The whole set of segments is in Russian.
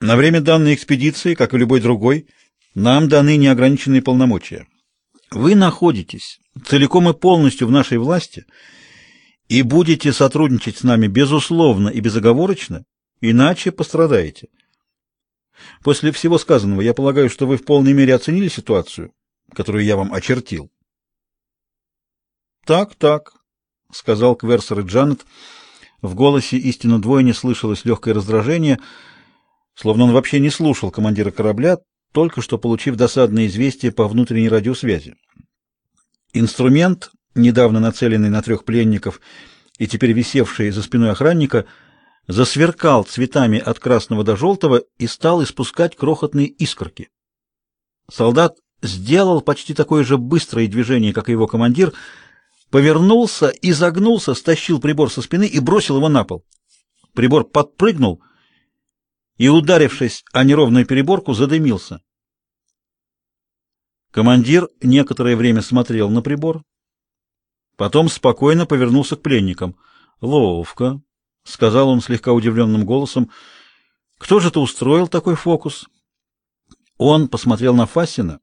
На время данной экспедиции, как и любой другой, нам даны неограниченные полномочия. Вы находитесь целиком и полностью в нашей власти и будете сотрудничать с нами безусловно и безоговорочно, иначе пострадаете. После всего сказанного, я полагаю, что вы в полной мере оценили ситуацию, которую я вам очертил. Так, так, сказал Кверсер и Джанет. В голосе истинно двойни слышалось легкое раздражение, словно он вообще не слушал командира корабля, только что получив досадное известие по внутренней радиосвязи. Инструмент, недавно нацеленный на трех пленников и теперь висевший за спиной охранника, засверкал цветами от красного до желтого и стал испускать крохотные искорки. Солдат сделал почти такое же быстрое движение, как и его командир, повернулся, изогнулся, стащил прибор со спины и бросил его на пол. Прибор подпрыгнул и, ударившись о неровную переборку, задымился. Командир некоторое время смотрел на прибор, потом спокойно повернулся к пленникам. «Ловко», — сказал он слегка удивленным голосом. «Кто же это устроил такой фокус?» Он посмотрел на Фасина.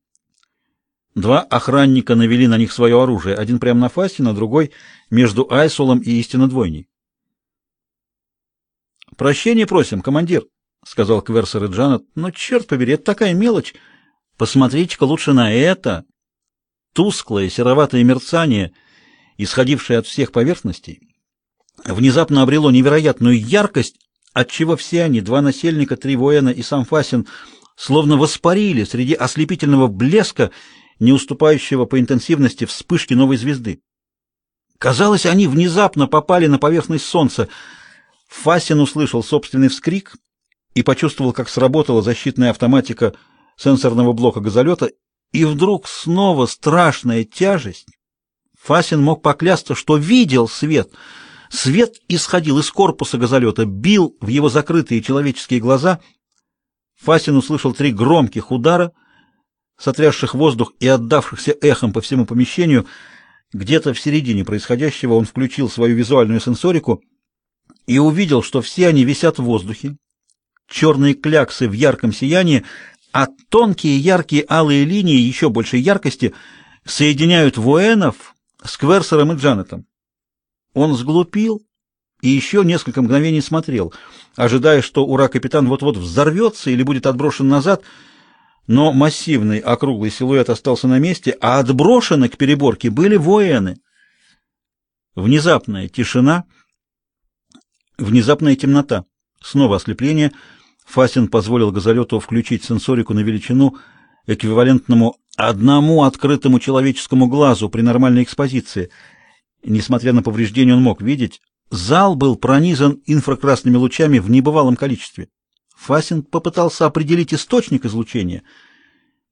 Два охранника навели на них свое оружие, один прямо на Фасина, другой между Айсулом и истинно двойней. «Прощения просим, командир», — сказал Кверсер и Джанет. «Но, черт побери, это такая мелочь. Посмотрите-ка лучше на это». Тусклое сероватое мерцание, исходившее от всех поверхностей, внезапно обрело невероятную яркость, отчего все они, два насельника, три воина и сам Фасин, словно воспарили среди ослепительного блеска, не уступающего по интенсивности вспышки новой звезды. Казалось, они внезапно попали на поверхность солнца. Фасин услышал собственный вскрик и почувствовал, как сработала защитная автоматика сенсорного блока газолета, и вдруг снова страшная тяжесть. Фасин мог поклясться, что видел свет. Свет исходил из корпуса газолета, бил в его закрытые человеческие глаза. Фасин услышал три громких удара, сотрясших воздух и отдавшихся эхом по всему помещению. Где-то в середине происходящего он включил свою визуальную сенсорику и увидел, что все они висят в воздухе, черные кляксы в ярком сиянии, а тонкие яркие алые линии еще большей яркости соединяют военов с Кверсером и Джанетом. Он сглупил и еще несколько мгновений смотрел, ожидая, что ура-капитан вот-вот взорвется или будет отброшен назад, но массивный округлый силуэт остался на месте, а отброшены к переборке были воины. Внезапная тишина, внезапная темнота, снова ослепление. Фасин позволил газолету включить сенсорику на величину, эквивалентному одному открытому человеческому глазу при нормальной экспозиции. Несмотря на повреждения, он мог видеть. Зал был пронизан инфракрасными лучами в небывалом количестве. Фасин попытался определить источник излучения.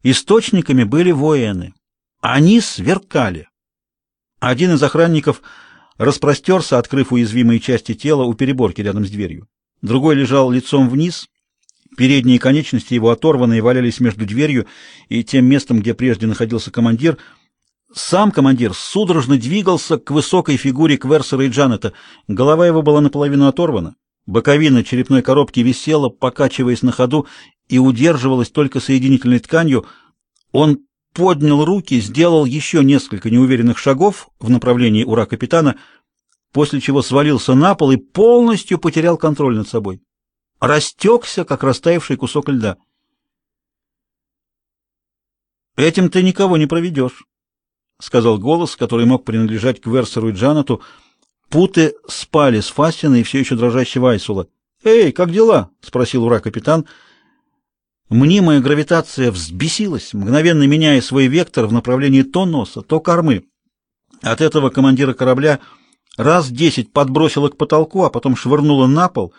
Источниками были воины. Они сверкали. Один из охранников распростерся, открыв уязвимые части тела у переборки рядом с дверью. Другой лежал лицом вниз. Передние конечности его оторванные валялись между дверью и тем местом, где прежде находился командир. Сам командир судорожно двигался к высокой фигуре Кверсера и Джанета. Голова его была наполовину оторвана. Боковина черепной коробки висела, покачиваясь на ходу, и удерживалась только соединительной тканью. Он поднял руки, сделал еще несколько неуверенных шагов в направлении ура-капитана, после чего свалился на пол и полностью потерял контроль над собой. Растекся, как растаявший кусок льда. «Этим ты никого не проведешь», — сказал голос, который мог принадлежать к Версеру и Джанату, — Путы спали с Фастина и все еще дрожащего Айсула. «Эй, как дела?» — спросил ура-капитан. Мнимая гравитация взбесилась, мгновенно меняя свой вектор в направлении то носа, то кормы. От этого командира корабля раз десять подбросило к потолку, а потом швырнуло на пол,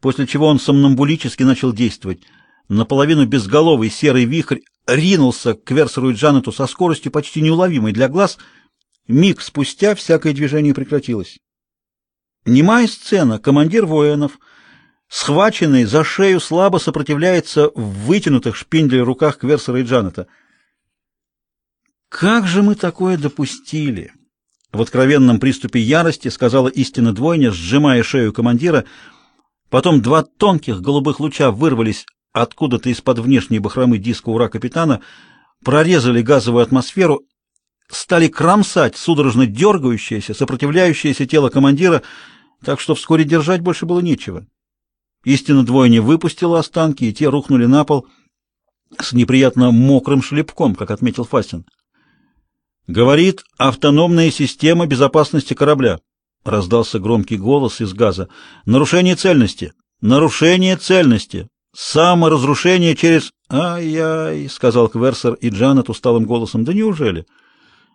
после чего он сомнамбулически начал действовать. Наполовину безголовый серый вихрь ринулся к Версеру и Джанету со скоростью почти неуловимой для глаз — Миг спустя всякое движение прекратилось. Немая сцена. Командир воинов, схваченный за шею, слабо сопротивляется в вытянутых шпинделей руках Кверсера и Джанета. «Как же мы такое допустили?» В откровенном приступе ярости сказала истинно двойня, сжимая шею командира. Потом два тонких голубых луча вырвались откуда-то из-под внешней бахромы диска ура капитана, прорезали газовую атмосферу, стали кромсать судорожно дергающееся, сопротивляющееся тело командира, так что вскоре держать больше было нечего. Истинно двойня выпустила останки, и те рухнули на пол с неприятно мокрым шлепком, как отметил Фастин. Говорит автономная система безопасности корабля. Раздался громкий голос из газа. Нарушение цельности. Нарушение цельности. Саморазрушение через... Ай-яй, сказал Кверсер и Джанет усталым голосом. Да неужели?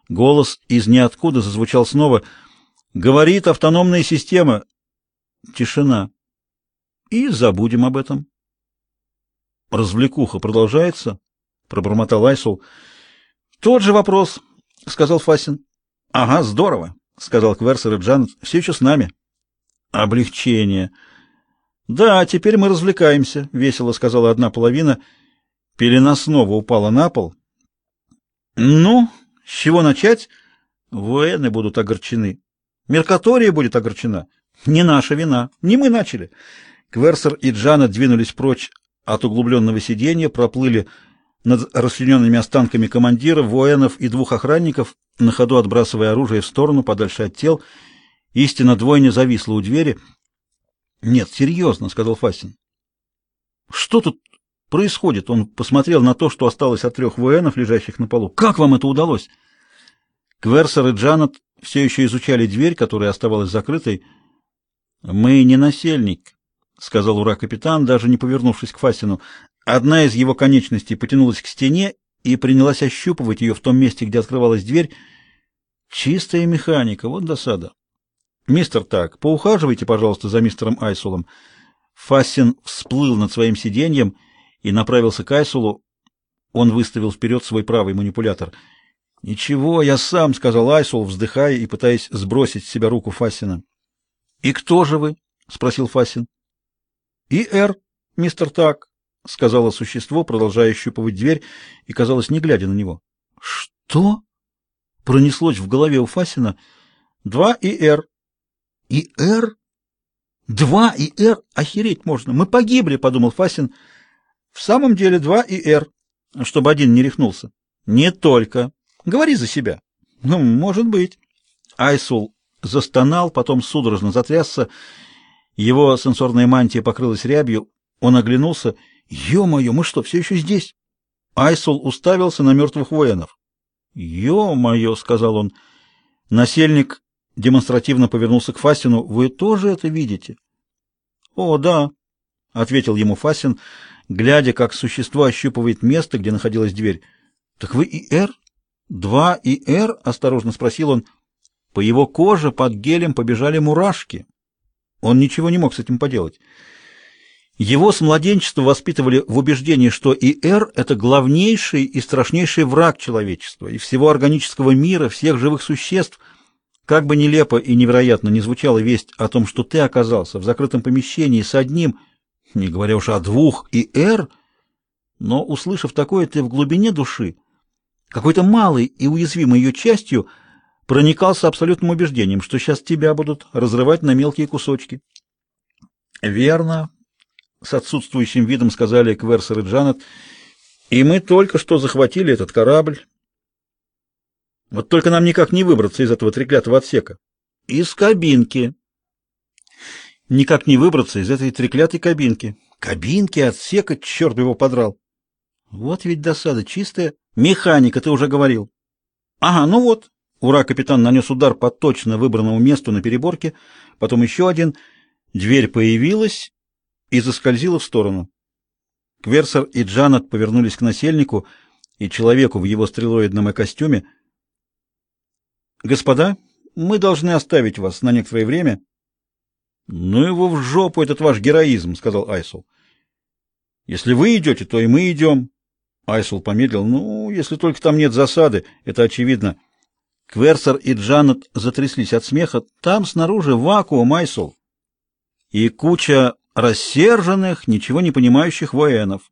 Голос из ниоткуда зазвучал снова. Говорит автономная система. Тишина. И забудем об этом. Развлекуха продолжается, пробормотал Айсул. Тот же вопрос, сказал Фасин. Ага, здорово, сказал Кверсер и Джанет. Все еще с нами. Облегчение. Да, теперь мы развлекаемся, весело сказала одна половина. Пелена снова упала на пол. Ну, с чего начать? Воены будут огорчены. Меркатория будет огорчена. Не наша вина. Не мы начали. Кверсер и Джана двинулись прочь от углубленного сиденья, проплыли над расчлененными останками командира, воинов и двух охранников, на ходу отбрасывая оружие в сторону, подальше от тел. Истинно двойня зависла у двери. «Нет, серьезно», — сказал Фастин. «Что тут происходит?» Он посмотрел на то, что осталось от трех воинов, лежащих на полу. «Как вам это удалось?» Кверсер и Джанет все еще изучали дверь, которая оставалась закрытой. «Мы не насельник», — сказал ура-капитан, даже не повернувшись к Фастину. Одна из его конечностей потянулась к стене и принялась ощупывать ее в том месте, где открывалась дверь. Чистая механика, вот досада. Мистер Так, поухаживайте, пожалуйста, за мистером Айсулом. Фастин всплыл над своим сиденьем и направился к Айсулу. Он выставил вперед свой правый манипулятор. «Ничего, я сам», — сказал Айсул, вздыхая и пытаясь сбросить с себя руку Фассина. «И кто же вы?» — спросил Фассин. «И Эр, мистер Так», — сказала существо, продолжая щупывать дверь и, казалось, не глядя на него. «Что?» — пронеслось в голове у Фасина. «Два и Р». «И Р?» «Два и Р? Охереть можно! Мы погибли!» — подумал Фасин. «В самом деле два и Р, чтобы один не рехнулся». «Не только. Говори за себя». «Ну, может быть». Айсул застонал, потом судорожно затрясся. Его сенсорная мантия покрылась рябью. Он оглянулся — Ё-моё, мы что, все еще здесь? Айсул уставился на мертвых воинов. Ё-моё, сказал он. Насельник демонстративно повернулся к Фасину. Вы тоже это видите? О, да, ответил ему Фасин, глядя, как существо ощупывает место, где находилась дверь. Так вы и Р? Два и Р? осторожно спросил он. По его коже под гелем побежали мурашки. Он ничего не мог с этим поделать. Его с младенчества воспитывали в убеждении, что ИР – это главнейший и страшнейший враг человечества и всего органического мира, всех живых существ. Как бы нелепо и невероятно не звучала весть о том, что ты оказался в закрытом помещении с одним, не говоря уж о двух ИР, но, услышав такое, ты в глубине души, какой-то малой и уязвимой ее частью, проникался абсолютным убеждением, что сейчас тебя будут разрывать на мелкие кусочки. Верно, с отсутствующим видом сказали Кверсер и Джанет. И мы только что захватили этот корабль. Вот только нам никак не выбраться из этого треклятого отсека. Из кабинки. Никак не выбраться из этой треклятой кабинки. Кабинки, отсека, черт его подрал. Вот ведь досада чистая. Механика, ты уже говорил. Ага, ну вот. Ура, капитан нанес удар по точно выбранному месту на переборке, потом еще один. Дверь появилась, и заскользила в сторону. Кверсер и Джанат повернулись к насельнику и человеку в его стрелоидном костюме. «Господа, мы должны оставить вас на некоторое время». «Ну его в жопу, этот ваш героизм», — сказал Айсул. «Если вы идете, то и мы идем». Айсул помедлил. «Ну, если только там нет засады, это очевидно». Кверсер и Джанет затряслись от смеха. «Там снаружи вакуум, Айсул». И куча рассерженных, ничего не понимающих военов.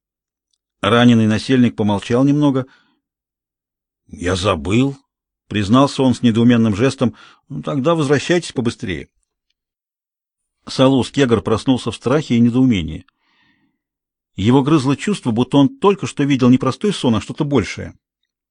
Раненый насельник помолчал немного. «Я забыл», — признался он с недоуменным жестом. «Ну, тогда возвращайтесь побыстрее». Салус Кегар проснулся в страхе и недоумении. Его грызло чувство, будто он только что видел не простой сон, а что-то большее.